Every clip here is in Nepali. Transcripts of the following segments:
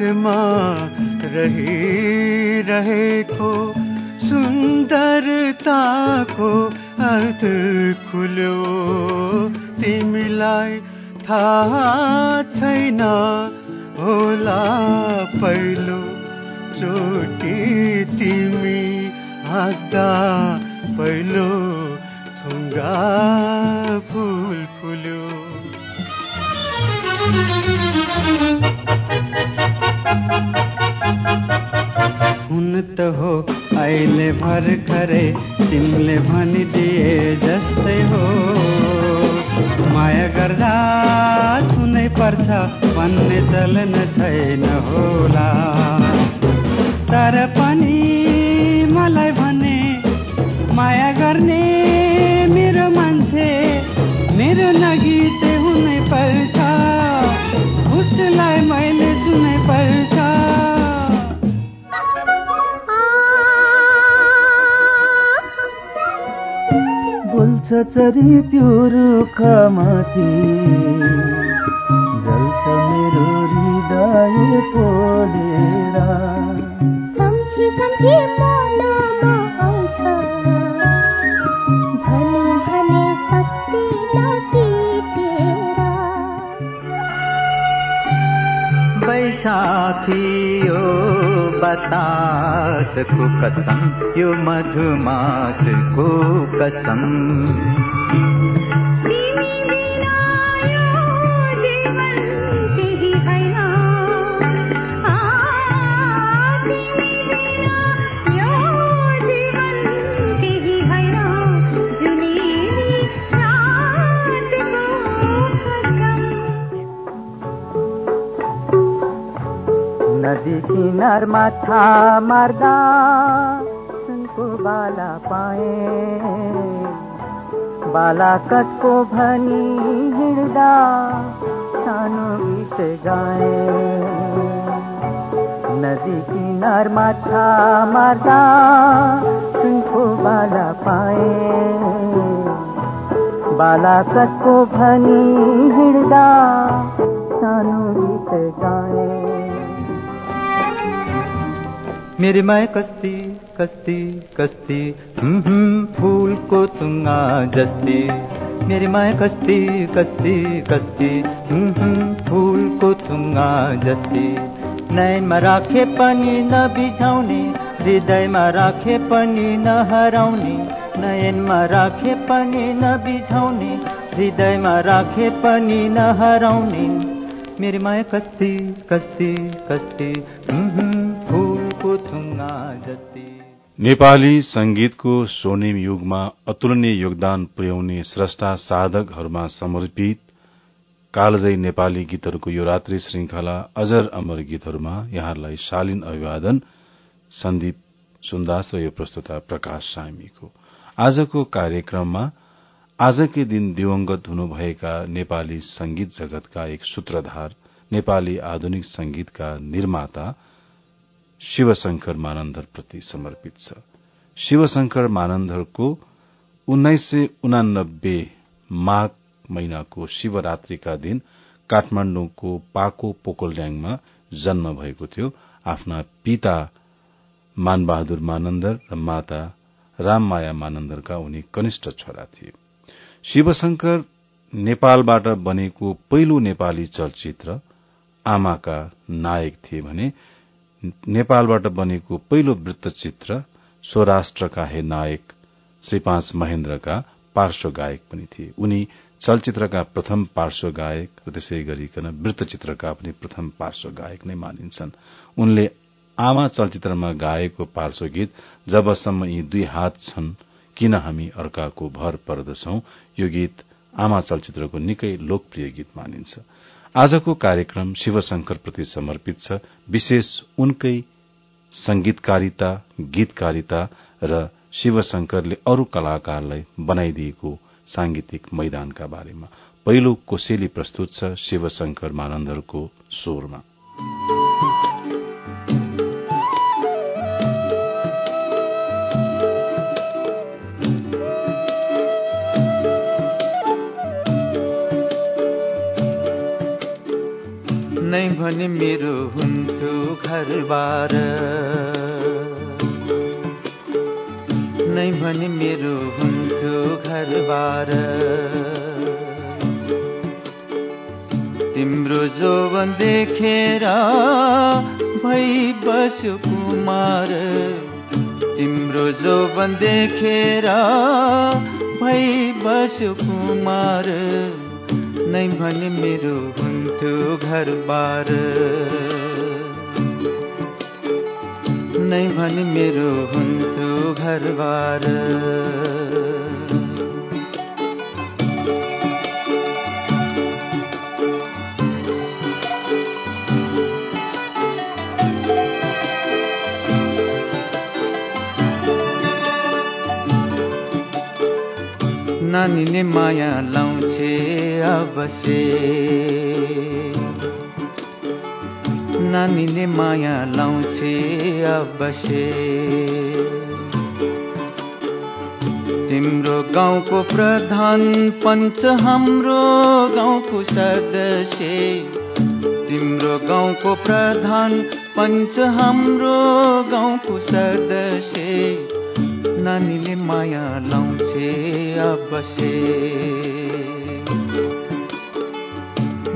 रहस्यमा रहिरहेको सुन्दरताको अर्थ खुल्यो। तिमीलाई थाहा छैन होला पहिलो चोटि तिमी हाँस्दा पहिलो थुङ्गा फुल फुल्यो। हुन त हो अहिले भर्खरै तिमीले भनिदिए जस्तै हो। माया गर्दा छुनै पर्छ भन्ने चलन छैन होला। तर पनि मलाई भने माया गर्ने मेरो मान्छे मेरो नगीते हुनै पर्छ। उसलाई मैले सुनै पर्छ। बोल्छ चरी त्यो रुखमाथि जल्छ मेरो हृदय पोलेर सम्झी सम्झी मनमा आउँछ। भने भने शक्ति बैसाखी यो बतासको कसम यो मधुमासको कसम। किनार माथा मार्दा सुनको बाला पाए। बाला कटको भनी हिँड्दा सानो गीत गाए। नदी किनार माथा मार्दा सुनको बाला पाए। बाला कटको भनी हिँड्दा सानो गीत गाए। मेरी माया कस्ती कस्ती कस्ती। हम्म, फूलको तुङ्गा जस्ती मेरी माया कस्ती कस्ती कस्ती। हम्म, फूलको तुङ्गा जस्ती नयनमा राखे पनि नबिझाउने हृदयमा राखे पनि नहराउने नयनमा राखे पनि नबिझाउने हृदयमा राखे पनि नहराउने मेरी माया कस्ती कस्ती कस्ती। नेपाली संगीतको स्वर्णिम युगमा अतुलनीय योगदान पुर्याउने स्रष्टा साधकहरूमा समर्पित कालजयी नेपाली गीतहरूको यो रात्रि श्रृंखला अजर अमर गीतहरूमा यहाँहरूलाई शालीन अभिवादन सन्दीप सुन्दास र यो प्रस्तुता प्रकाश सामीको। आजको कार्यक्रममा आजकै दिन दिवंगत हुनुभएका नेपाली संगीत जगतका एक सूत्रधार नेपाली आधुनिक संगीतका निर्माता शिवशंकर मानन्धरप्रति समर्पित छ। शिवशंकर मानन्धरको उन्नाइस सय उनानब्बे माघ महिनाको शिवरात्रिका दिन काठमाण्डुको पाको पोकोलड्याङमा जन्म भएको थियो। आफ्ना पिता मानबहादुर मानन्दर र माता राममाया मानन्दरका उनी कनिष्ठ छोरा थिए। शिवशंकर नेपालबाट बनेको पहिलो नेपाली चलचित्र आमाका नायक थिए भने नेपालबाट बनेको पहिलो वृत्तचित्र स्वराष्ट्रका हे नायक श्री पाँच महेन्द्रका पार्श्व गायक पनि थिए। उनी चलचित्रका प्रथम पार्श्व गायक र त्यसै गरिकन वृत्तचित्रका पनि प्रथम पार्श्व गायक नै मानिन्छन्। उनले आमा चलचित्रमा गाएको पार्श्व गीत जबसम्म यी दुई हात छन् किन हामी अर्काको भर पर्दछौ यो गीत आमा चलचित्रको निकै लोकप्रिय गीत मानिन्छ। आजको कार्यक्रम शिवशंकरप्रति समर्पित छ। विशेष उनकै संगीतकारिता गीतकारिता र शिवशंकरले अरू कलाकारलाई बनाइदिएको सांगीतिक मैदानका बारेमा। पहिलो कोसेली प्रस्तुत छ शिवशंकर मानन्दरको स्वरमा। भने मेरो हुन्थ्यो घरबार। नै भने मेरो हुन्थ्यो घरबार। तिम्रो जोवन देखेर भई बस्यो कुमार। तिम्रो जोवन देखेर भई बस्यो कुमार। नै भने मेरो हुन्थ्यो घरबार। नै भने मेरो हुन्थ्यो घरबार। नानीले माया लाउँछे अवश्य नानीले माया लाउँछे अवश्य तिम्रो गाउँको प्रधान पञ्च हाम्रो गाउँको सदस्य। तिम्रो गाउँको प्रधान पञ्च हाम्रो गाउँको सदस्य। नानीले माया लाउँछे अवश्य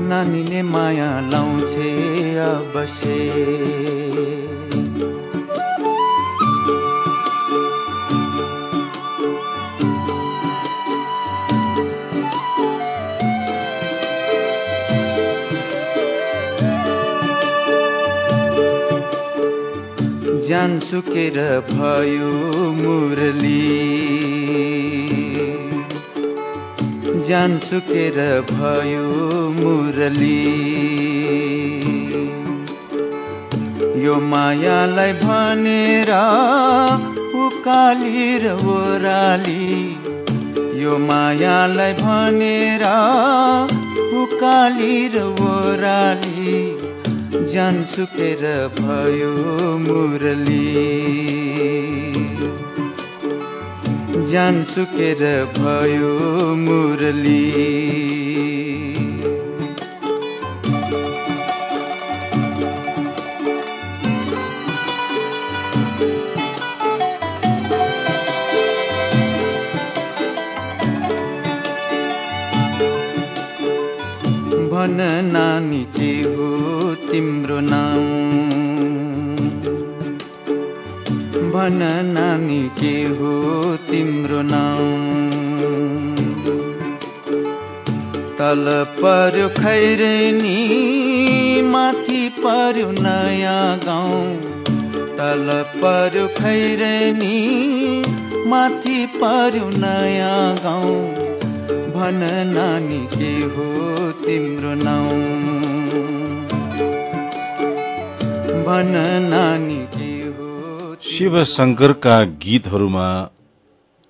नानीले माया लाउँछे अवश्य ज्यान सुकेर भयो मुरली। ज्यान सुकेर भयो मुरली। यो मायालाई भनेर उकाली र ओराली यो मायालाई भनेर उकाली र ओराली ज्यान सुकेर भयो मुरली। ज्यान सुकेर भयो मुरली। भन नानी के हो तिम्रो नाम? भन नानी के हो तिम्रो नाम तल पर्यो खैरेनी माथि पर्यो नयाँ गाउँ। तल पर्यो खैरेनी माथि पर्यो नयाँ गाउँ। भन नानी के हो तिम्रो नाउँ? भन नानी के हो शिवशंकरका गीतहरूमा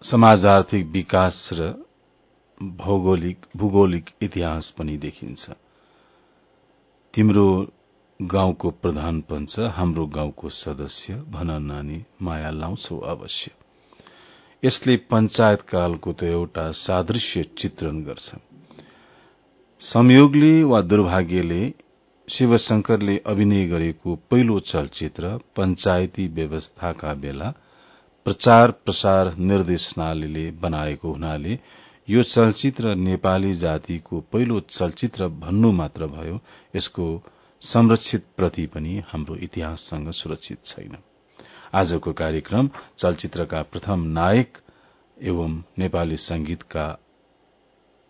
समाज आर्थिक विकास र भौगोलिक भूगोलिक इतिहास पनि देखिन्छ। तिम्रो गाउँको प्रधान पञ्च हाम्रो गाउँको सदस्य भन नानी माया लाउँछौ अवश्य। यसले पञ्चायत कालको त एउटा सादृश्य चित्रण गर्छ। संयोगले वा दुर्भाग्यले शिवशंकरले अभिनय गरेको पहिलो चलचित्र पञ्चायती व्यवस्थाका बेला प्रचार प्रसार निर्देशनालयले बनाएको हुनाले यो चलचित्र नेपाली जातिको पहिलो चलचित्र भन्नु मात्र भयो। यसको संरक्षित प्रति पनि हाम्रो इतिहाससँग सुरक्षित छैन। आजको कार्यक्रम चलचित्रका प्रथम नायक एवं नेपाली संगीतका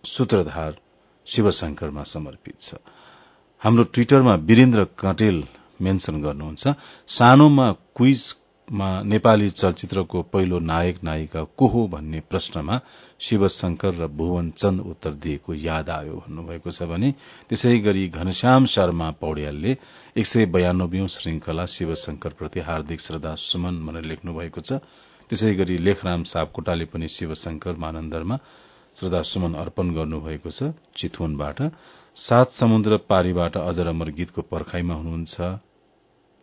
सूत्रधार शिवशंकरमा समर्पित छ। हाम्रो ट्विटरमा वीरेन्द्र कटेल मेन्शन गर्नुहुन्छ सानोमा क्विजमा नेपाली चलचित्रको पहिलो नायक नायिका को हो भन्ने प्रश्नमा शिवशंकर र भुवन चन्द उत्तर दिएको याद आयो भन्नुभएको छ भने त्यसै गरी घनश्याम शर्मा पौड्यालले एक सय बयानब्बे श्रृंखला शिवशंकर प्रति हार्दिक श्रद्धा सुमन भनेर लेख्नु भएको छ। त्यसै गरी लेखराम सापकोटाले पनि शिवशंकर मानन्दरमा श्रद्धा सुमन अर्पण गर्नुभएको छ चितवनबाट। सात समुद्र पारीबाट अजर अमर गीतको पर्खाईमा हुनुहुन्छ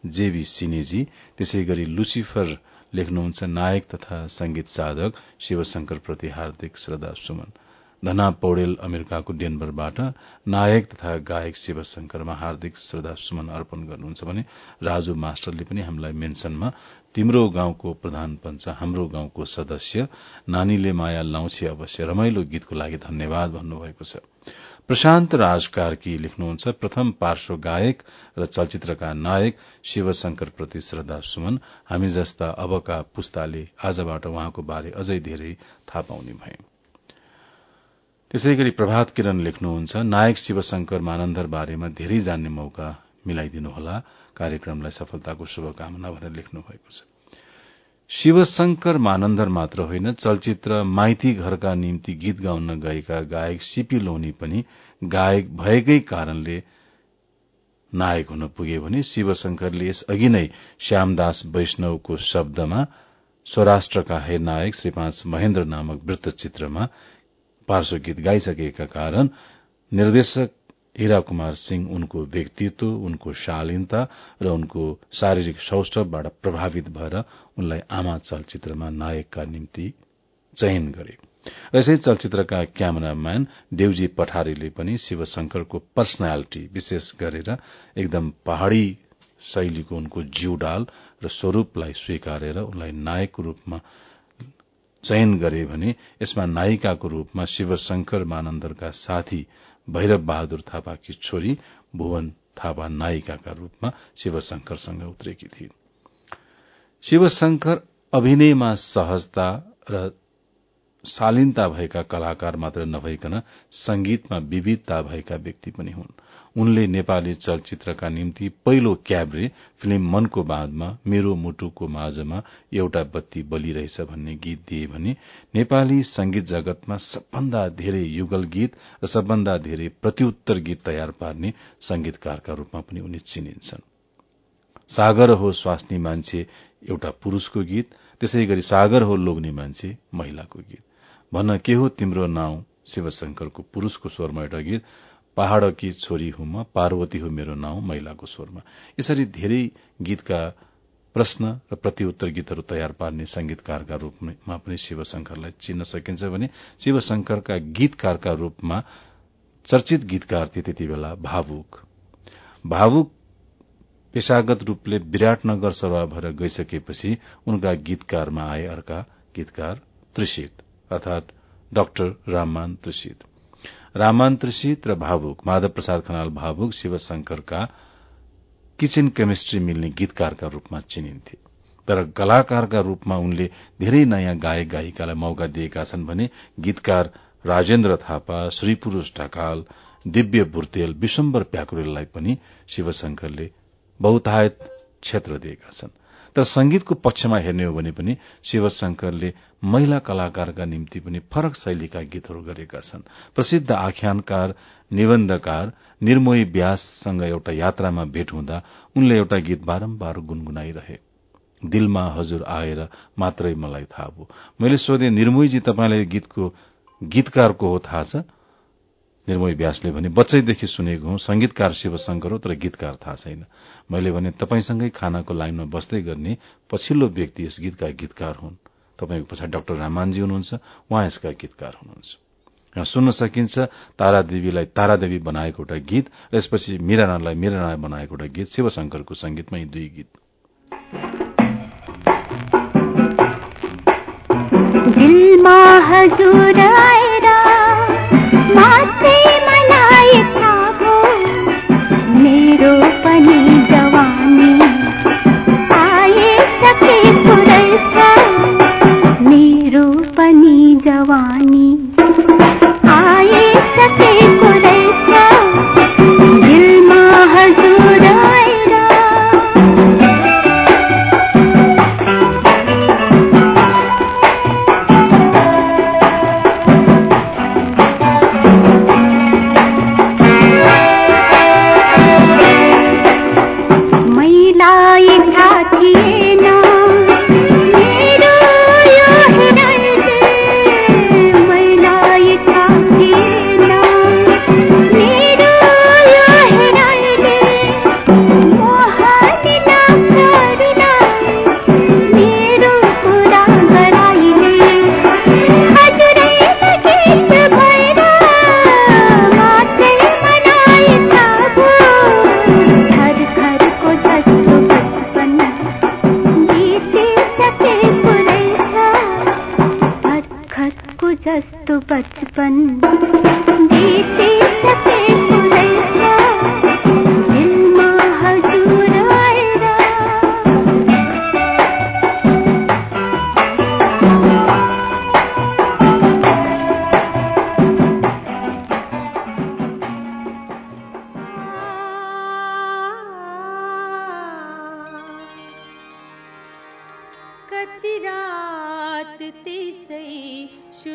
जेबी सिनेजी। त्यसै गरी लुसिफर लेख्नुहुन्छ नायक तथा संगीत साधक शिवशंकर प्रति हार्दिक श्रद्धा सुमन। धना पौडेल अमेरिकाको डेनबरबाट नायक तथा गायक शिवशंकरमा हार्दिक श्रद्धा सुमन अर्पण गर्नुहुन्छ भने राजु मास्टरले पनि हामीलाई मेन्सनमा तिम्रो गाउँको प्रधान पञ्च हाम्रो गाउँको सदस्य नानीले माया लाउँछे अवश्य रमाइलो गीतको लागि धन्यवाद भन्नुभएको छ। प्रशान्त राज कार्की लेख्नुहुन्छ प्रथम पार्श्व गायक र चलचित्रका नायक शिवशंकर प्रति श्रद्धा सुमन। हामी जस्ता अबका पुस्ताले आजबाट उहाँको बारे अझै धेरै थाहा पाउने भए। त्यसै गरी प्रभात किरण लेख्नुहुन्छ नायक शिवशंकर मानन्दर बारेमा धेरै जान्ने मौका मिलाइदिनुहोला। कार्यक्रमलाई सफलताको शुभकामना भनेर लेख्नु भएको छ। शिवशंकर मानन्दर मात्र होइन चलचित्र माइती घरका निम्ति गीत गाउन गएका गायक सीपी लोनी पनि गायक भएकै कारणले नायक हुन पुगे भने शिवशंकरले यस अघि नै श्यामदास वैष्णवको शब्दमा स्वराष्ट्रका हे नायक श्री पाँच महेन्द्र नामक वृत्तचित्रमा पार्श्व गीत गाइसकेका कारण निर्देशक हीरा कुमार सिंह उनको व्यक्तित्व उनको शालीनता र उनको शारीरिक सौष्ठवबाट प्रभावित भएर उनलाई आमा चलचित्रमा नायकका निम्ति चयन गरे। र यसै चलचित्रका क्यामेराम्यान देवजी पठारीले पनि शिवशंकरको पर्सनालिटी विशेष गरेर एकदम पहाड़ी शैलीको उनको जीवडाल र स्वरूपलाई स्वीकारेर उनलाई नायकको रूपमा चयन गरे भने यसमा नायिकाको रूपमा शिवशंकर मानन्दरका साथी भैरव बहादुर थापाकी छोरी भुवन थापा नायिकाका रूपमा शिवशंकरसँग उत्रेकी थिइन्। शिवशंकर अभिनयमा सहजता र शालीनता भएका कलाकार मात्र नभइकन संगीतमा विविधता भएका व्यक्ति पनि हुन्। उनले नेपाली चलचित्रका निम्ति पहिलो क्याब्रे फिल्म मनको बाँधमा मेरो मुटुको माझमा एउटा बत्ती बलिरहेछ भन्ने गीत दिए भने नेपाली संगीत जगतमा सबभन्दा धेरै युगल गीत र सबभन्दा धेरै प्रत्युत्तर गीत तयार पार्ने संगीतकारका रूपमा पनि उनी चिनिन्छन्। सागर हो स्वास्नी मान्छे एउटा पुरूषको गीत त्यसै गरी सागर हो लोग्ने मान्छे महिलाको गीत। भन्न के हो तिम्रो नाउँ शिवशंकरको पुरूषको स्वरमा एउटा गीत पहाड़की छोरी हुँ म पार्वती हो मेरो नाउँ महिलाको स्वरमा यसरी धेरै गीतका प्रश्न र प्रतिउत्तर गीतहरू तयार पार्ने संगीतकारका रूपमा पनि शिवशंकरलाई चिन्न सकिन्छ भने शिवशंकरका गीतकारका रूपमा चर्चित गीतकार थिए त्यति बेला भावुक। भावुक पेशागत रूपले विराटनगर सभा भएर गइसकेपछि उनका गीतकारमा आए अर्का गीतकार त्रिषित अर्थात डाक्टर राममान त्रिषित। राममान त्रिषित र भावुक माधव प्रसाद खनाल भावुक शिवशंकरका किचन केमिस्ट्री मिल्ने गीतकारका रूपमा चिनिन्थे। तर कलाकारका रूपमा उनले धेरै नयाँ गायक गायिकालाई मौका दिएका छन् भने गीतकार राजेन्द्र थापा श्रीपुरूष ढकाल दिव्य बुर्तेल विश्वम्बर प्याकुरेललाई पनि शिवशंकरले बहुतायत क्षेत्र दिएका छन्। तर संगीतको पक्षमा हेर्ने हो भने पनि शिवशंकरले महिला कलाकारका निम्ति पनि फरक शैलीका गीतहरू गरेका छन्। प्रसिद्ध आख्यानकार निबन्धकार निर्मोही व्याससँग एउटा यात्रामा भेट हुँदा उनले एउटा गीत बारम्बार गुनगुनाइरहे। दिलमा हजुर आएर मात्रै मलाई थाहा भयो। मैले सोधे निर्मोहीजी तपाईँलाई गीतको गीतकारको हो थाहा छ? निर्मोही व्यासले भने बच्चैदेखि सुनेको हुँ संगीतकार शिवशंकर हो तर गीतकार थाहा छैन। मैले भने तपाईँसँगै खानाको लाइनमा बस्दै गर्ने पछिल्लो व्यक्ति यस गीतका गीतकार हुन्। तपाईँको पछाडि डाक्टर रामानजी हुनुहुन्छ उहाँ यसका गीतकार हुनुहुन्छ। यहाँ सुन्न सकिन्छ तारादेवीलाई तारादेवी बनाएको एउटा गीत र यसपछि मिरानालाई मिराना बनाएको एउटा गीत शिवशंकरको संगीतमा यी दुई गीत। हजुर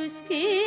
सुस्केरामा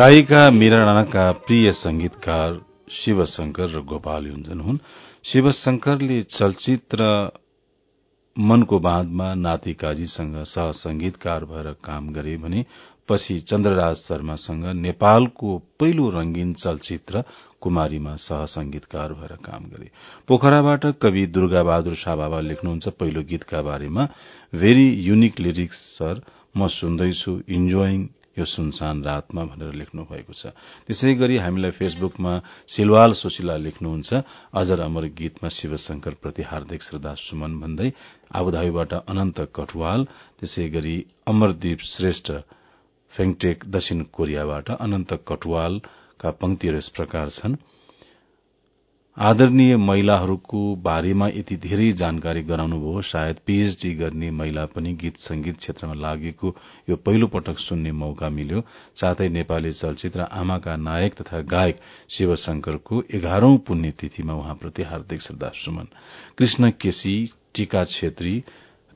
गायिका मीरा राणाका प्रिय संगीतकार शिवशंकर र गोपाल युञ्जन हुन्। शिवशंकरले चलचित्र मनको बाँधमा नाति काजीसँग सह संगीतकार भएर काम गरे भने पछि चन्द्रराज शर्मासँग नेपालको पहिलो रंगीन चलचित्र कुमारीमा सह संगीतकार भएर काम गरे। पोखराबाट कवि दुर्गा बहादुर शाहबाबा लेख्नुहुन्छ पहिलो गीतका बारेमा। भेरी युनिक लिरिक्स सर म सुन्दैछु इन्जोइङ यो सुनसान रातमा भनेर लेख्नु भएको छ। त्यसै गरी हामीलाई फेसबुकमा सिलवाल सुशीला लेख्नुहुन्छ। अजर अमर गीतमा शिवशंकर प्रति हार्दिक श्रद्धा सुमन भन्दै आबुधाबीबाट अनन्त कटुवाल त्यसै गरी अमरदीप श्रेष्ठ फेङटेक दक्षिण कोरियाबाट अनन्त कटुवालका पंक्तिहरू यस प्रकार छन्। आदरणीय महिलाहरूको बारेमा यति धेरै जानकारी गराउनुभयो सायद पीएचडी गर्ने महिला पनि गीत संगीत क्षेत्रमा लागेको यो पहिलो पटक सुन्ने मौका मिल्यो। साथै नेपाली चलचित्र आमाका नायक तथा गायक शिवशंकरको एघारौं पुण्यतिथिमा उहाँप्रति हार्दिक श्रद्धा सुमन कृष्ण केसी टीका छेत्री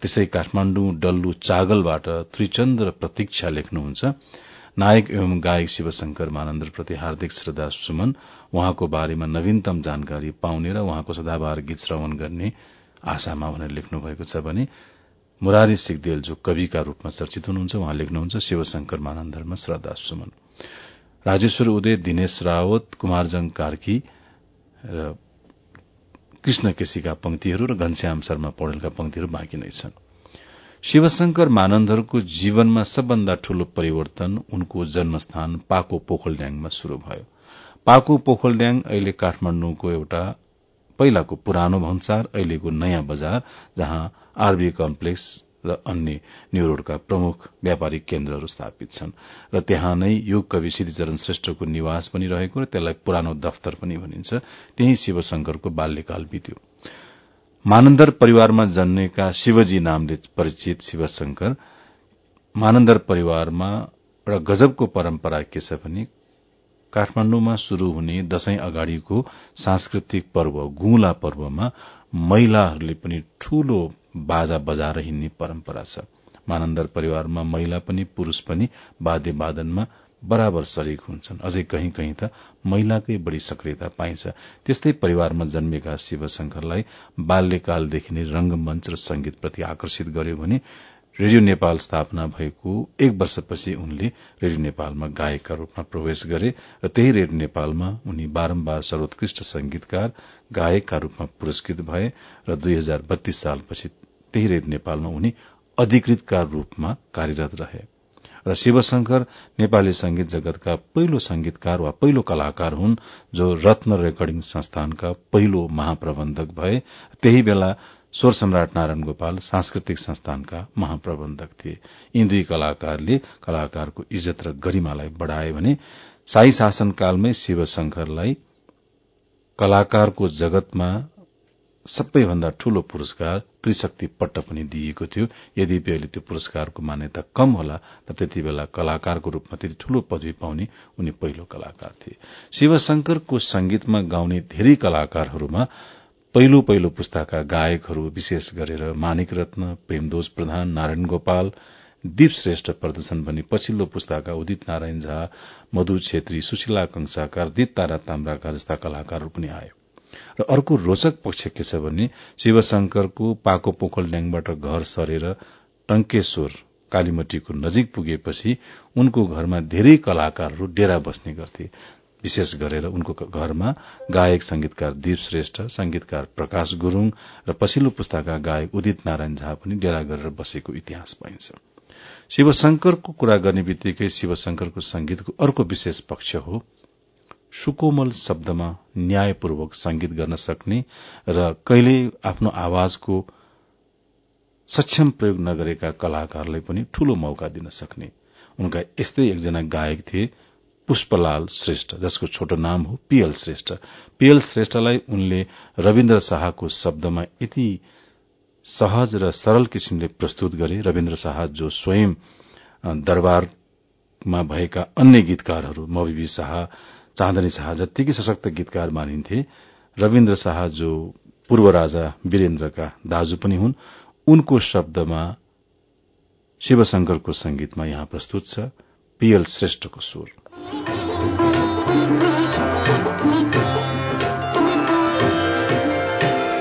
त्यसै काठमाण्डु डल्लु चागलबाट त्रिचन्द र प्रतीक्षा लेख्नुहुन्छ। नायक एवं गायक शिवशंकर मानन्दर प्रति हार्दिक श्रद्धा सुमन। उहाँको बारेमा नवीनतम जानकारी पाउने र उहाँको सदाबार गीत श्रवण गर्ने आशामा भनेर लेख्नु भएको छ भने मुरारी सिगदेल जो कविका रूपमा चर्चित हुनुहुन्छ उहाँ लेख्नुहुन्छ शिवशंकर मानन्दरमा श्रद्धा सुमन। राजेश्वर उदय दिनेश रावत कुमारजङ कार्की र कृष्ण केसीका पंक्तिहरू र घनश्याम शर्मा पौडेलका पंक्तिहरू बाँकी नै छन्। शिवशंकर मानन्दहरूको जीवनमा सबभन्दा ठूलो परिवर्तन उनको जन्मस्थान पाको पोखलड्याङमा शुरू भयो। पाको पोखलड्याङ अहिले काठमाण्डुको एउटा पहिलाको पुरानो भन्सार अहिलेको नयाँ बजार जहाँ आरबी कम्प्लेक्स र अन्य न्यूरोडका प्रमुख व्यापारिक केन्द्रहरू स्थापित छन्। र त्यहाँ नै योग कवि श्रीचरण श्रेष्ठको निवास पनि रहेको र त्यसलाई पुरानो दफ्तर पनि भनिन्छ। त्यही शिवशंकरको बाल्यकाल बित्यो। मानन्दर परिवारमा जन्मेका शिवजी नामले परिचित शिवशंकर मानन्दर परिवारमा एउटा गजबको परम्परा के छ भने काठमाण्डुमा शुरू हुने दशैं अगाडिको सांस्कृतिक पर्व गुला पर्वमा महिलाहरूले पनि ठूलो बाजा बजाएर हिँड्ने परम्परा छ। मानन्दर परिवारमा महिला पनि पुरूष पनि वाद्य वादनमा बराबर शरीक हुन्छन्। अझै कहीँ कहीँ त महिलाकै बढ़ी सक्रियता पाइन्छ। त्यस्तै परिवारमा जन्मेका शिवशंकरलाई बाल्यकालदेखि नै रंगमंच र संगीतप्रति आकर्षित गर्यो भने रेडियो नेपाल स्थापना भएको एक वर्षपछि उनले रेडियो नेपालमा गायकका रूपमा प्रवेश गरे र त्यही रेडियो नेपालमा उनी बारम्बार सर्वोत्कृष्ट संगीतकार गायकका रूपमा पुरस्कृत भए र दुई हजार बत्तीस सालपछि त्यही रेडियो नेपालमा उनी अधिकृतका रूपमा कार्यरत रहे। र शिवशंकर नेपाली संगीत जगतका पहिलो संगीतकार वा पहिलो कलाकार हुन् जो रत्न रेकर्डिङ संस्थानका पहिलो महाप्रबन्धक भए। त्यही बेला स्वर सम्राट नारायण गोपाल सांस्कृतिक संस्थानका महाप्रबन्धक थिए। यी दुई कलाकारले कलाकारको इज्जत र गरिमालाई बढ़ाए भने शाही शासनकालमै शिवशंकरलाई कलाकारको जगतमा सबैभन्दा ठूलो पुरस्कार त्रिशक्ति पट्ट पनि दिइएको थियो। यद्यपि अहिले त्यो पुरस्कारको मान्यता कम होला तर त्यति बेला कलाकारको रूपमा त्यति ठूलो पदवी पाउने उनी पहिलो कलाकार थिए। शिवशंकरको संगीतमा गाउने धेरै कलाकारहरूमा पहिलो पहिलो पुस्ताका गायकहरू विशेष गरेर मानिक रत्न प्रेमदोज प्रधान नारायण गोपाल दीप श्रेष्ठ प्रदर्शन भने पछिल्लो पुस्ताका उदित नारायण झा मधु छेत्री सुशीला कंसाकार दीप तारा ताम्राका जस्ता कलाकारहरू पनि आए। र अर्को रोचक पक्ष के छ भने शिवशंकरको पाको पोखल ड्याङबाट घर सरेर टंकेश्वर कालीमटीको नजिक पुगेपछि उनको घरमा धेरै कलाकारहरू डेरा बस्ने गर्थे। विशेष गरेर उनको घरमा गायक संगीतकार दीप श्रेष्ठ संगीतकार प्रकाश गुरूङ र पछिल्लो पुस्ताका गायक उदित नारायण झा पनि डेरा गरेर बसेको इतिहास पाइन्छ। शिवशंकरको कुरा गर्ने बित्तिकै शिवशंकरको संगीतको अर्को विशेष पक्ष हो सुकोमल शब्दमा न्यायपूर्वक संगीत गर्न सक्ने र कहिले आफ्नो आवाजको सक्षम प्रयोग नगरेका कलाकारलाई पनि ठूलो मौका दिन सक्ने। उनका यस्तै एकजना गायक थिए पुष्पलाल श्रेष्ठ जसको छोटो नाम हो पीएल श्रेष्ठ। पीएल श्रेष्ठलाई उनले रविन्द्र शाहको शब्दमा यति सहज र सरल किसिमले प्रस्तुत गरे। रविन्द्र शाह जो स्वयं दरबारमा भएका अन्य गीतकारहरू मविबी शाह चाँदनी शाह जत्तिकै सशक्त गीतकार मानिन्थे। रविन्द्र शाह जो पूर्व राजा वीरेन्द्रका दाजु पनि हुन् उनको शब्दमा शिवशंकरको संगीतमा यहाँ प्रस्तुत छ पीएल श्रेष्ठको स्वर।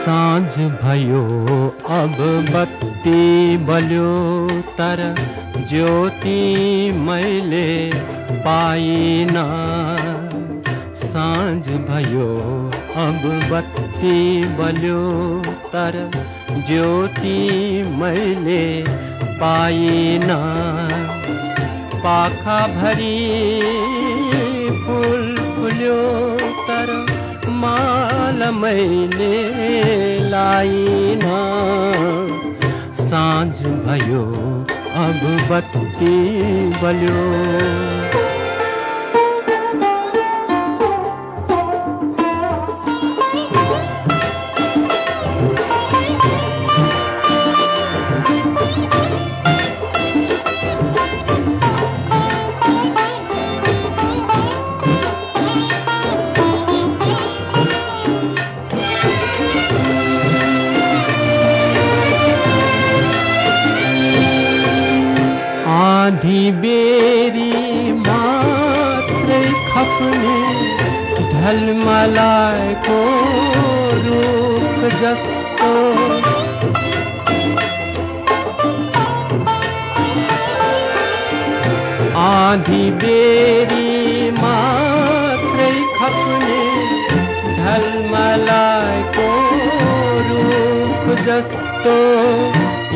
साँझ भयो अब बत्ती बल्यो तर ज्योति मैले पाइन। भयो। बल्यो तर ज्योति मैले पाइन। पाखा भरी फूल फुल्यो तर माल मैले लाइन। साँझ भयो अब बल्यो।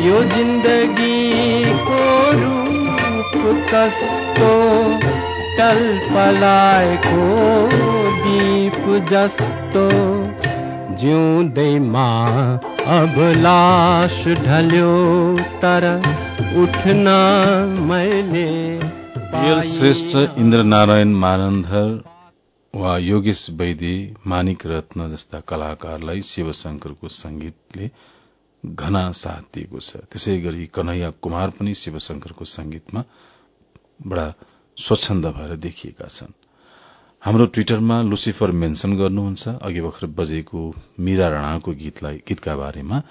यो जिन्दगीको रूप कस्तो? पलाएको दीप जस्तो। जिउँदैमा अब लास ढल्यो तर उठ्न मैले पिएल श्रेष्ठ इन्द्रनारायण मानन्धर वा योगेश वैदी मानिक रत्न जस्ता कलाकारलाई शिवशंकरको संगीतले घना साथ दिएको छ। त्यसै गरी कन्हैया कुमार पनि शिवशंकरको संगीतमा बडा स्वच्छन्द भएर देखिएका छन्। हाम्रो ट्विटरमा लुसिफर मेन्सन गर्नुहुन्छ। अघि भर्खर बजेको मीरा राणाको गीतलाई गीतका बारेमा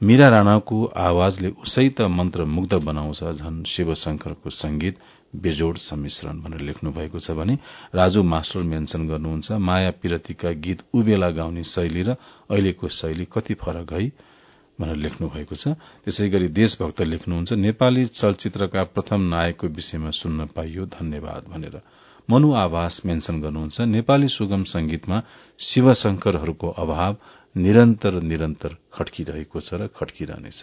मीरा राणाको आवाजले उसै त मन्त्र मुग्ध बनाउँछ झन शिवशंकरको संगीत बेजोड सम्मिश्रण भनेर लेख्नु भएको छ भने राजु मास्टर मेन्सन गर्नुहुन्छ माया पिरतीका गीत उबेला गाउने शैली र अहिलेको शैली कति फरक है? भनेर लेख्नु भएको छ। त्यसै गरी देशभक्त लेख्नुहुन्छ नेपाली चलचित्रका प्रथम नायकको विषयमा सुन्न पाइयो धन्यवाद भनेर। मनु आवास मेन्सन गर्नुहुन्छ नेपाली सुगम संगीतमा शिवशंकरहरूको अभाव निरन्तर निरन्तर खड्किरहेको छ र खड्किरहनेछ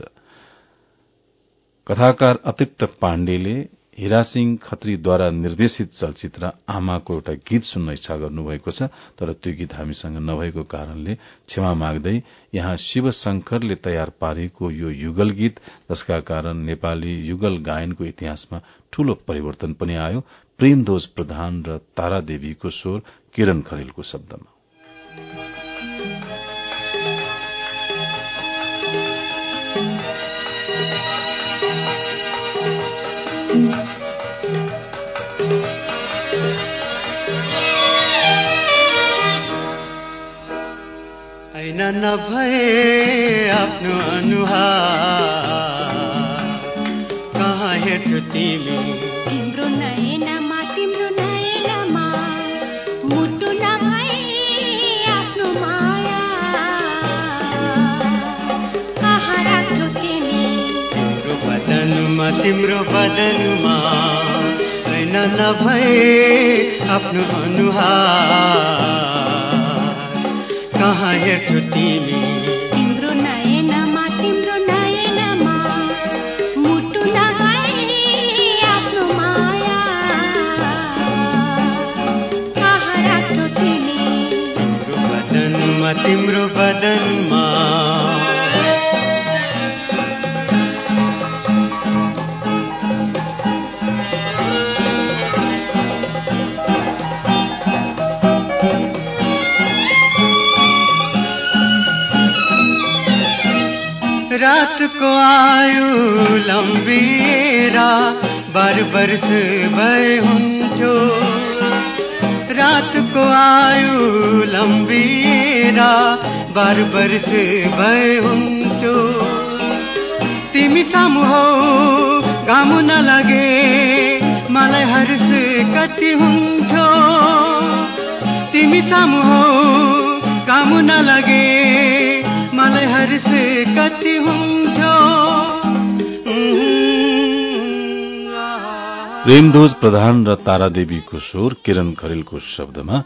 कथाकार अतिप्त पाण्डेले हिरासिंह खत्रीद्वारा निर्देशित चलचित्र आमाको एउटा गीत सुन्न इच्छा गर्नुभएको छ तर त्यो गीत हामीसँग नभएको कारणले क्षमा माग्दै यहाँ शिव शंकरले तयार पारेको यो युगल गीत जसका कारण नेपाली युगल गायनको इतिहासमा ठूलो परिवर्तन पनि आयो। प्रेमदोज प्रधान र तारादेवीको स्वर किरण खरेलको शब्दमा। ऐन नभए आफ्नो अनुहार। कहाँ हेर्थ्यो तिमी? तिम्रो नयनमा तिम्रो नयनमा मुटु नभए आफ्नो माया। कहाँ राख्छौ तिमी? तिम्रो बदनमा तिम्रो बदनमा नभए आफ्नो अनुहार। कहाँ हेर्थ्यो तिमी तिम्रो नयनमा तिम्रो नयनमा मुटु नभए आफ्नो माया। कहाँ राख्छौ तिमी? तिम्रो बदनमा तिम्रो बदनमा। रातको आयु लम्बिएर बार वर्ष भए हुन्थ्यो। रातको आयु लम्बिएर बार वर्ष भए हुन्थ्यो। तिमी सामु हौ घाम नलागे मलाई हर्ष कति हुन्थ्यो। तिमी सामु हौ घाम नलागे मलाई हर्ष प्रेमध्वज प्रधान र तारादेवीको स्वर किरण खरेलको शब्दमा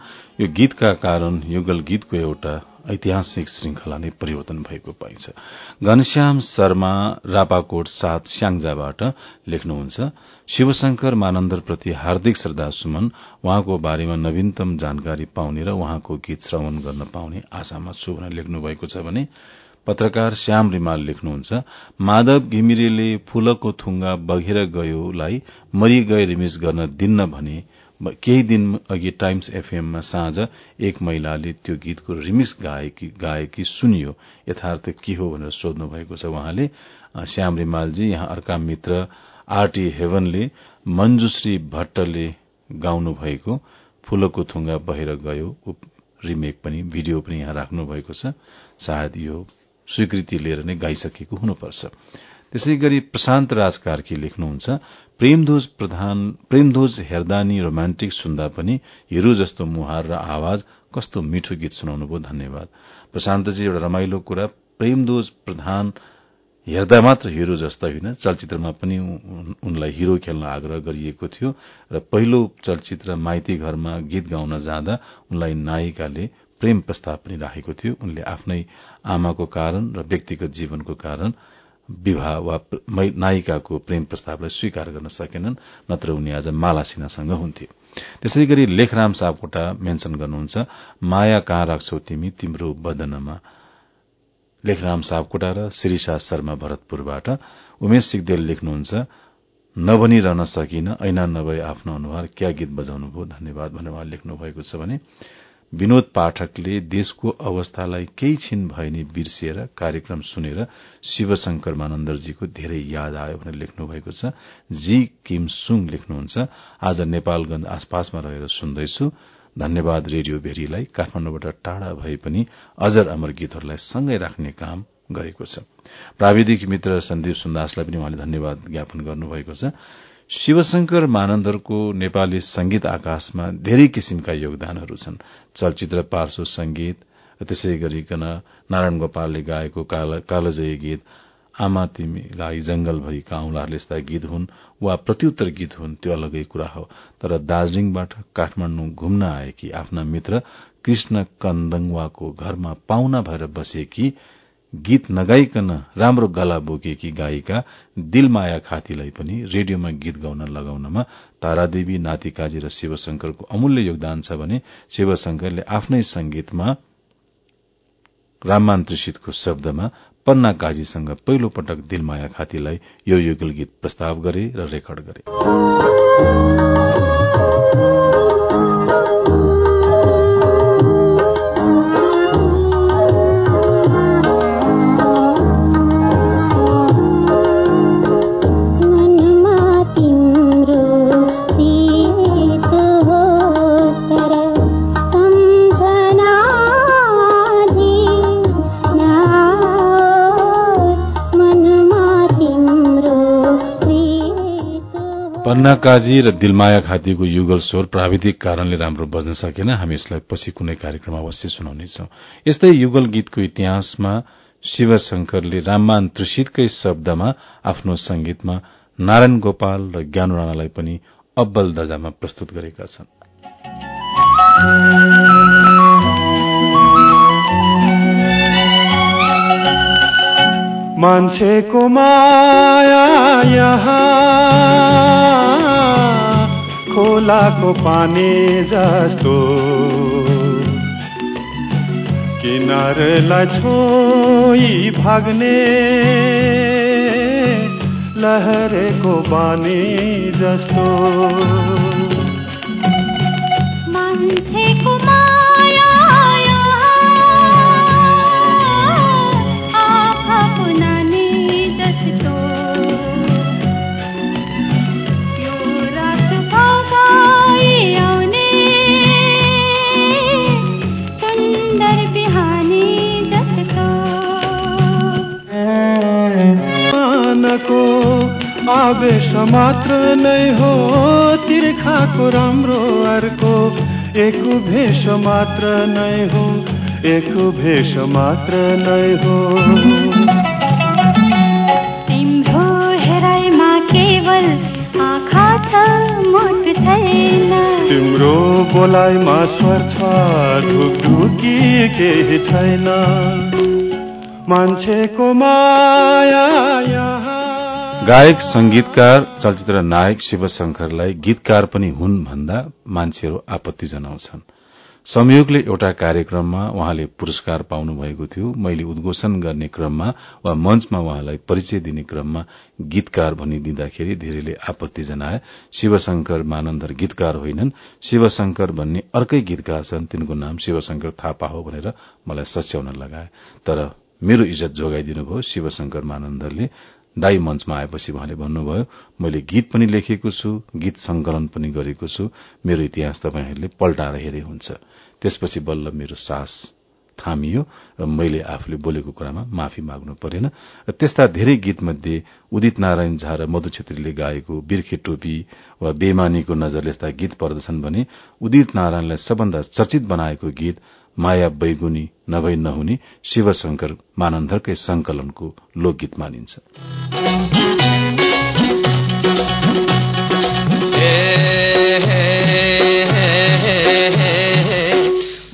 यो गीतका कारण युगल गीतको एउटा ऐतिहासिक श्रृंखला नै परिवर्तन भएको पाइन्छ। घनश्याम शर्मा रापाकोट सात स्याङ्जाबाट लेख्नुहुन्छ शिवशंकर मानन्दरप्रति हार्दिक श्रद्धा सुमन उहाँको बारेमा नवीनतम जानकारी पाउने र उहाँको गीत श्रवण गर्न पाउने आशामा छु भनेर लेख्नु भएको छ भने पत्रकार श्याम रिमाल लेख्नुहुन्छ माधव घिमिरेले फूलको थुङ्गा बगेर गयोलाई मरि गए रिमिज गर्न दिन्न भने केही दिन अघि टाइम्स एफएममा साँझ एक महिलाले त्यो गीतको रिमिक्स गाएकी गाएकी सुनियो। यथार्थ के हो भनेर सोध्नु भएको छ उहाँले। श्याम रिमालजी यहाँ अर्का मित्र आरटी हेभनले मञ्जुश्री भट्टले गाउनु भएको फूलको थुङ्गा बहेर गयो रिमेक पनि भिडियो पनि यहाँ राख्नु भएको छ। सायद यो स्वीकृति लिएर नै गाइसकेको हुनुपर्छ। त्यसै गरी प्रशान्त राज कार्की लेख्नुहुन्छ प्रेमध्वज प्रधान प्रेमध्वज हेर्दानी रोमान्टिक सुन्दा पनि हिरो जस्तो मुहार र आवाज कस्तो मिठो गीत सुनाउनु भयो धन्यवाद। प्रशान्तजी एउटा रमाइलो कुरा प्रेमदोज प्रधान हेर्दा मात्र हिरो जस्ता होइन। चलचित्रमा पनि उनलाई हिरो खेल्न आग्रह गरिएको थियो र पहिलो चलचित्र माइती घरमा गीत गाउन जाँदा उनलाई नायिकाले प्रेम प्रस्ताव पनि राखेको थियो। उनले आफ्नै आमाको कारण र व्यक्तिगत जीवनको कारण विवाह वा नायिकाको प्रेम प्रस्तावलाई स्वीकार गर्न सकेनन् नत्र उनी आज माला सिन्हासँग हुन्थे। त्यसै गरी लेखराम सापकोटा मेन्सन गर्नुहुन्छ माया कहाँ राख्छौ तिमी? तिम्रो बदनमा। लेखराम सापकोटा र श्रीषा शर्मा भरतपुरबाट उमेश सिगदेल लेख्नुहुन्छ नभनिरहन सकिन ऐना नभए आफ्नो अनुहार क्या गीत बजाउनु भयो धन्यवाद भनेर उहाँ लेख्नु भएको छ भने विनोद पाठकले देशको अवस्थालाई केही छिन भए नि बिर्सिएर कार्यक्रम सुनेर शिवशंकर मानन्दरजीको धेरै याद आयो भनेर लेख्नु भएको छ। जी किम सुङ लेख्नुहुन्छ। आज नेपालगंज आसपासमा रहेर सुन्दैछु। धन्यवाद रेडियो भेरीलाई। काठमाडौँबाट टाढा भए पनि अजर अमर गीतहरूलाई सँगै राख्ने काम गरेको छ। प्राविधिक मित्र सन्दीप सुन्दासलाई पनि उहाँले धन्यवाद ज्ञापन गर्नुभएको छ। शिवशंकर मानन्दरको नेपाली संगीत आकाशमा धेरै किसिमका योगदानहरू छन्। चलचित्र पार्श्व संगीत त्यसै गरिकन नारायण गोपालले गाएको कालजयी गीत आमा तिमीलाई जंगलभरि काउलाहरूले यस्ता गीत हुन् वा प्रत्युत्तर गीत हुन् त्यो अलगै कुरा हो। तर दार्जीलिङबाट काठमाडौँ घुम्न आएकी आफ्ना मित्र कृष्ण कन्दङवाको घरमा पाहुना भएर बसेकी गीत नगाइकन राम्रो गला बोकेकी गायिका दिलमाया खातीलाई पनि रेडियोमा गीत गाउन लगाउनमा तारादेवी नातिकाजी र शिवशंकरको अमूल्य योगदान छ भने शिवशंकरले आफ्नै संगीतमा राममान त्रिषितको शब्दमा पन्ना काजीसँग पहिलो पटक दिलमाया खातीलाई यो युगल गीत प्रस्ताव गरे र रेकर्ड गरे। पन्ना काजी र दिलमाया खातीको युगल स्वर प्राविधिक कारणले राम्रो बज्न सकेन। हामी यसलाई पछि कुनै कार्यक्रम अवश्य सुनाउनेछौ। यस्तै युगल गीतको इतिहासमा शिवशंकरले राममान त्रिषितकै शब्दमा आफ्नो संगीतमा नारायण गोपाल र ज्ञानु राणालाई पनि अब्बल दर्जामा प्रस्तुत गरेका छन्। मान्छेको माया यहाँ खोलाको पानी जस्तो। किनारलाई छोई भाग्ने लहरेको बानी जस्तो। मान्छेको मानको आवेश मात्र नै हो तिर्खाको राम्रो अर्को एक भेष मात्र नै हो एक भेष मात्र नै हो। तिम्रो हेराइमा केवल आँखा छ मुट छैन। तिम्रो बोलाइमा स्वर छ ढुकढुकी केही छैन। मान्छेको माया यहाँ गायक संगीतकार चलचित्र नायक शिवशंकरलाई गीतकार पनि हुन् भन्दा मान्छेहरू आपत्ति जनाउँछन्। संयोगले एउटा कार्यक्रममा उहाँले पुरस्कार पाउनु भएको थियो। मैले उद्घोषण गर्ने क्रममा वा मञ्चमा उहाँलाई परिचय दिने क्रममा गीतकार भनिदिँदाखेरि धेरैले आपत्ति जनाए। शिवशंकर मानन्दर गीतकार होइनन्। शिवशंकर भन्ने अर्कै गीतकार छन्। तिनको नाम शिवशंकर थापा हो भनेर मलाई सच्याउन लगाए। तर मेरो इज्जत जोगाइदिनुभयो शिवशंकर मानन्दरले। दाई मञ्चमा आएपछि उहाँले भन्नुभयो मैले गीत पनि लेखेको छु गीत संकलन पनि गरेको छु। मेरो इतिहास तपाईँहरूले पल्टाएर हेरे हुन्छ। त्यसपछि बल्ल मेरो सास थामियो र मैले आफूले बोलेको कुरामा माफी माग्नु परेन। र त्यस्ता धेरै गीत मध्ये उदित नारायण झा र मधु छेत्रीले गाएको बिर्खे टोपी वा बेमानीको नजरले यस्ता गीत पर्दछन् भने उदित नारायणलाई सबभन्दा चर्चित बनाएको गीत माया बैगुनी नभई नहुने शिवशंकर मानन्धरकै संकलनको लोकगीत मानिन्छ।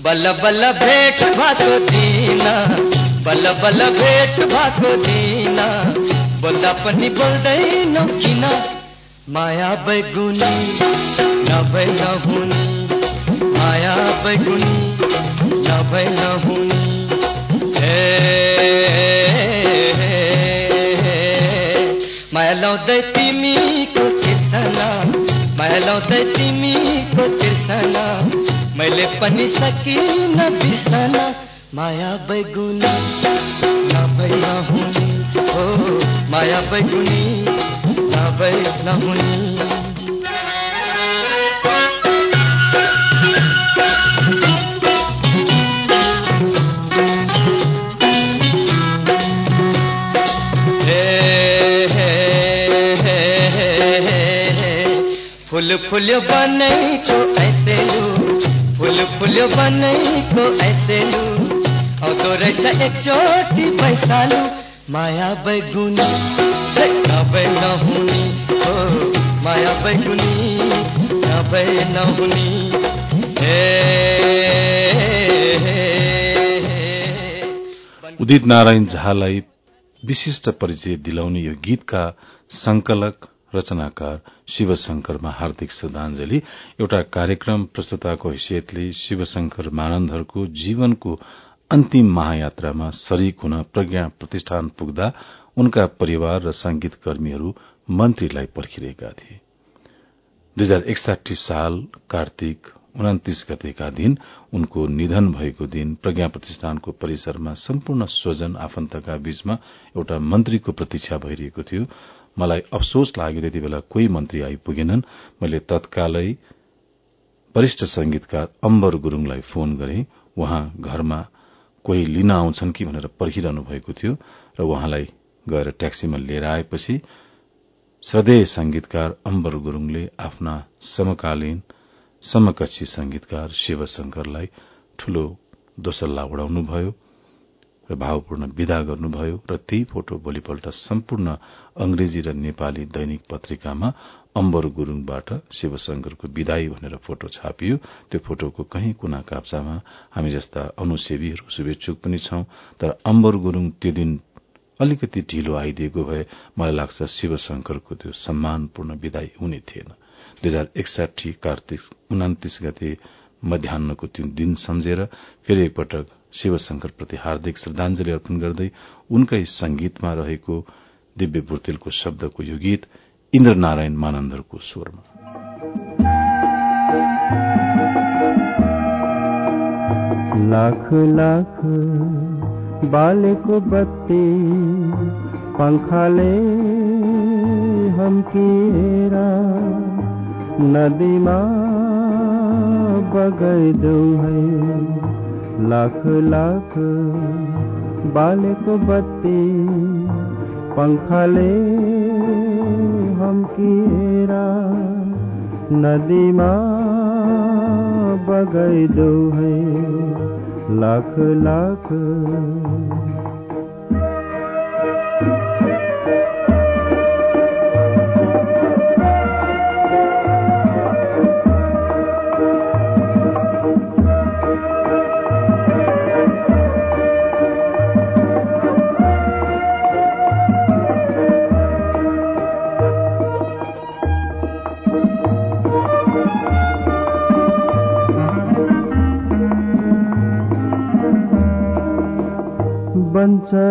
बल्ल बल्ल भेट भेट किन माया बैगुनी नभए नहुने माया बैगुनी नभए नहुने माया लाउँदै तिमीको तिर्सना माया लाउँदै तिमीको तिर्सना मैले पनि सकिन बिर्सन। माया बैगुनी नभए नहुने हो माया बैगुनी नभए नहुने फुल फुल बनेको ऐसे लु फुल फुल ऐसे लु आउँदो रहेछ एकचोटि पैसालु माया बैगुनी नभए नहुने हो माया बैगुनी नभए नहुने उदित नारायण झालाई विशिष्ट परिचय दिलाउने यो गीतका संकलक रचनाकार शिवशंकरमा हार्दिक श्रद्धांजलि एउटा कार्यक्रम प्रस्तुताको हैसियतले शिवशंकर मानन्दहरूको जीवनको अन्तिम महायात्रामा शरीक हुन प्रज्ञा प्रतिष्ठान पुग्दा उनका परिवार र संगीत कर्मीहरू मन्त्रीलाई पर्खिरहेका थिए। दुई हजार एकसाठी साल कार्तिक उन्तिस गतेका दिन उनको निधन भएको दिन प्रज्ञा प्रतिष्ठानको परिसरमा सम्पूर्ण स्वजन आफन्तका बीचमा एउटा मन्त्रीको प्रतीक्षा भइरहेको थियो। मलाई अफसोस लाग्यो त्यति बेला कोही मन्त्री आइपुगेनन्। मैले तत्कालै वरिष्ठ संगीतकार अम्बर गुरूङलाई फोन गरे। उहाँ घरमा कोही लिन आउँछन् कि? भनेर पर्खिरहनु भएको थियो र उहाँलाई गएर ट्याक्सीमा लिएर आएपछि श्रद्धेय संगीतकार अम्बर गुरूङले आफ्ना समकालीन समकक्षी संगीतकार शिवशंकरलाई ठूलो दोसल्ला उडाउनुभयो। र भावपूर्ण विदा गर्नुभयो र त्यही फोटो भोलिपल्ट सम्पूर्ण अंग्रेजी र नेपाली दैनिक पत्रिकामा अम्बर गुरूङबाट शिवशंकरको विदाई भनेर फोटो छापियो। त्यो फोटोको कहीँ कुना काप्चामा हामी जस्ता अनुसेवीहरू शुभेच्छुक पनि छौं। तर अम्बर गुरूङ त्यो दिन अलिकति ढिलो आइदिएको भए मलाई लाग्छ शिवशंकरको त्यो सम्मानपूर्ण विदाई हुने थिएन। दुई हजार एकसाठी कार्तिक उन्तिस गते मध्याहको त्यो दिन सम्झेर फेरि एकपटक शिवशंकर प्रति हार्दिक श्रद्धांजलि अर्पण गर्दै उनकै संगीतमा रहेको दिव्य बुर्तेलको शब्दको यो गीत इन्द्र नारायण मानन्दरको स्वरमा। लाख लाख बालेको बत्ती पंखाले हम्किएर नदीमा बगाइदेऊ है। लाख लाख बालेको बत्ती पंखाले हम्किएर नदीमा बगाइदेऊ है लाख लाख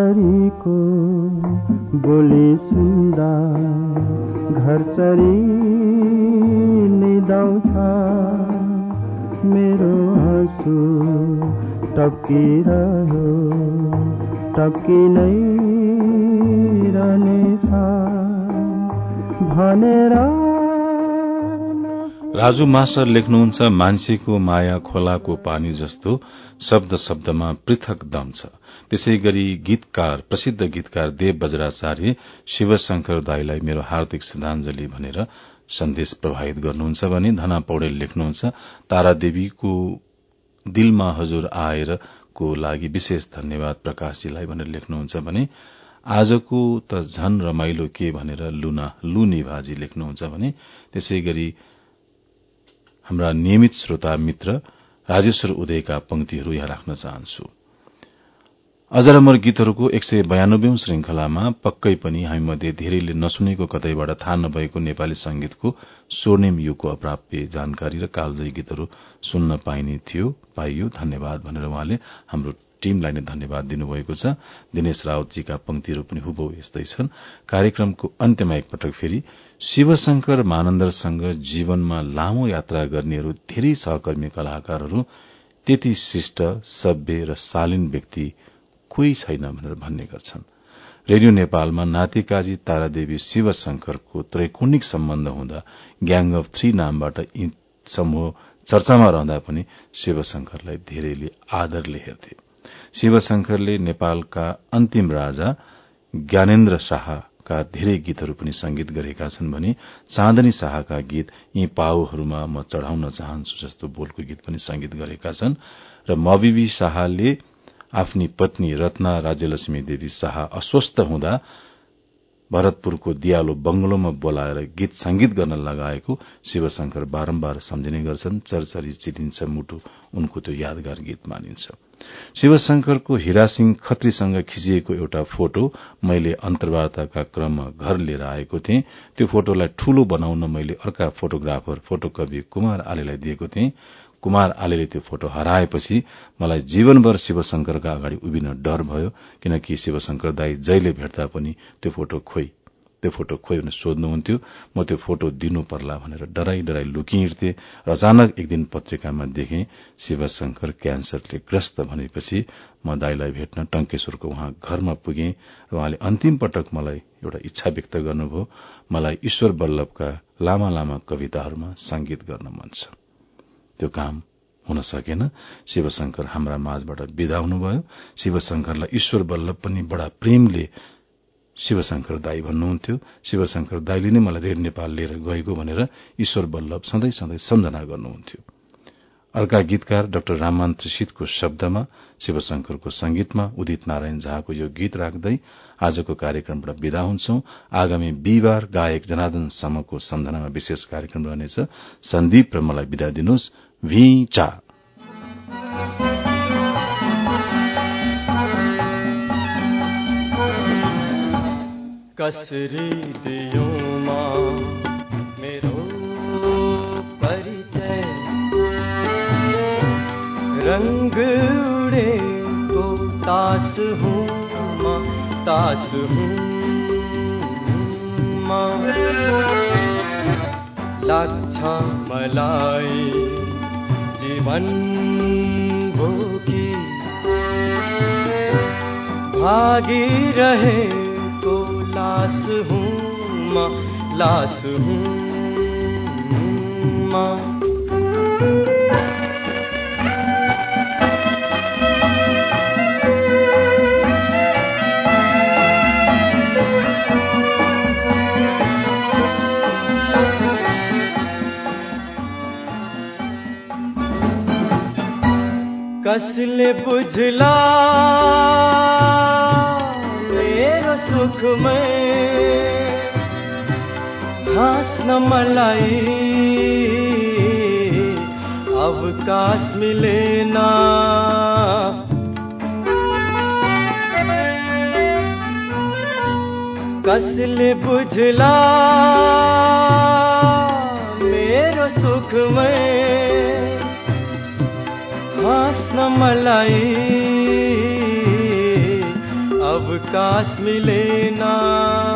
बन्चरीको बोली सुन्दा घर चरी निदाउँछ। मेरो हाँसु टप्किरह्यो टप्की नै रहनेछ। भनेर राजु मास्टर लेख्नुहुन्छ मान्छेको माया खोलाको पानी जस्तो शब्द शब्दमा पृथक दम छ। त्यसै गरी गीतकार प्रसिद्ध गीतकार देव बज्राचार्य शिवशंकर दाईलाई मेरो हार्दिक श्रद्धांजलि भनेर सन्देश प्रभावित गर्नुहुन्छ भने धना पौडेल लेख्नुहुन्छ तारादेवीको दिलमा हजुर आएर को लागि विशेष धन्यवाद प्रकाशजीलाई भनेर लेख्नुहुन्छ भने आजको त झन रमाइलो के भनेर लुना लु निभाजी लेख्नुहुन्छ भने त्यसै गरी हाम्रा नियमित श्रोता मित्र राजेश्वर उदयका पंक्तिहरू यहाँ राख्न चाहन्छु। अजर अमर गीतहरूको एक सय बयानब्बे श्रृंखलामा पक्कै पनि हामीमध्ये धेरैले नसुनेको कतैबाट थाहा नभएको नेपाली संगीतको स्वर्णिम युगको अप्राप्य जानकारी र कालजयी गीतहरू सुन्न पाइने थियो। पाइयो धन्यवाद भनेर उहाँले हाम्रो टीमलाई नै धन्यवाद दिनुभएको छ। दिनेश रावतजीका पंक्तिहरू पनि हुबहु यस्तै छन्। कार्यक्रमको अन्त्यमा एकपटक फेरि शिवशंकर मानन्दरसँग जीवनमा लामो यात्रा गर्नेहरू धेरै सहकर्मी कलाकारहरू त्यति शिष्ट सभ्य र शालीन व्यक्ति कोही छैन भनेर भन्ने गर्छन्। रेडियो नेपालमा नातिकाजी तारादेवी शिवशंकरको त्रैकोणिक सम्बन्ध हुँदा ग्याङ अफ थ्री नामबाट यी समूह चर्चामा रहँदा पनि शिवशंकरलाई धेरैले आदरले हेर्थे। शिवशंकरले नेपालका अन्तिम राजा ज्ञानेन्द्र शाहका धेरै गीतहरू पनि संगीत गरेका छन् भने चाँदनी शाहका गीत यी पाउहरूमा म चढ़ाउन चाहन्छु जस्तो बोलको गीत पनि संगीत गरेका छन् र मविवी शाहले आफ्नी पत्नी रत्ना राज्यलक्ष्मी देवी शाह अस्वस्थ हुँदा भरतपुरको दियालो बंगलोमा बोलाएर गीत संगीत गर्न लगाएको शिवशंकर बारम्बार सम्झिने गर्छन्। चरचरी चिनिन्छ मुटु उनको त्यो यादगार गीत मानिन्छ। शिवशंकरको हिरासिंह खत्रीसँग खिचिएको एउटा फोटो मैले अन्तर्वार्ताका क्रममा घर लिएर आएको थिएँ। त्यो फोटोलाई ठूलो बनाउन मैले अर्का फोटोग्राफर फोटोकवि कुमार आलेलाई दिएको थिएँ। कुमार आलेले त्यो फोटो हराएपछि मलाई जीवनभर शिवशंकरका अगाडि उभिन डर भयो किनकि शिवशंकर दाई जहिले भेट्दा पनि त्यो फोटो खोइ त्यो फोटो खोइ भने सोध्नुहुन्थ्यो म त्यो फोटो दिनु पर्ला भनेर डराई डराई लुकिहिँड्थे र अचानक एक दिन पत्रिकामा देखे शिवशंकर क्यान्सरले ग्रस्त भनेपछि म दाईलाई भेट्न टंकेश्वरको उहाँ घरमा पुगे र उहाँले अन्तिम पटक मलाई एउटा इच्छा व्यक्त गर्नुभयो। मलाई ईश्वर वल्लभका लामा लामा कविताहरूमा संगीत गर्न मन छ। त्यो काम हुन सकेन। शिवशंकर हाम्रा माझबाट विदा हुनुभयो। शिवशंकरलाई ईश्वर वल्लभ पनि बडा प्रेमले शिवशंकर दाई भन्नुहुन्थ्यो। शिवशंकर दाईले नै मलाई रेड नेपाल लिएर गएको भनेर ईश्वर वल्लभ सधैँ सधैँ सम्झना गर्नुहुन्थ्यो। अर्का गीतकार डाक्टर राममान त्रिषितको शब्दमा शिवशंकरको संगीतमा उदित नारायण झाको यो गीत राख्दै आजको कार्यक्रमबाट विदा हुन्छौ। आगामी बिहिबार गायक जनार्दन समको सम्झनामा विशेष कार्यक्रम रहनेछ। सन्दीप र मलाई विदा दिनुहोस्। चा कसरी दियोमा मेरो परिचय? रंग उडेको तास हुँ म तास हुँ म। लाग्छ मलाई जीवन भोकी भागिरहे लास हूँ माँ लास हूँ माँ। कसले बुझला मेरो सुखमै हाँस्न मलाई अवकाश मिलेन। कसले बुझला मेरो सुखमै मलाई अवकाश ढुक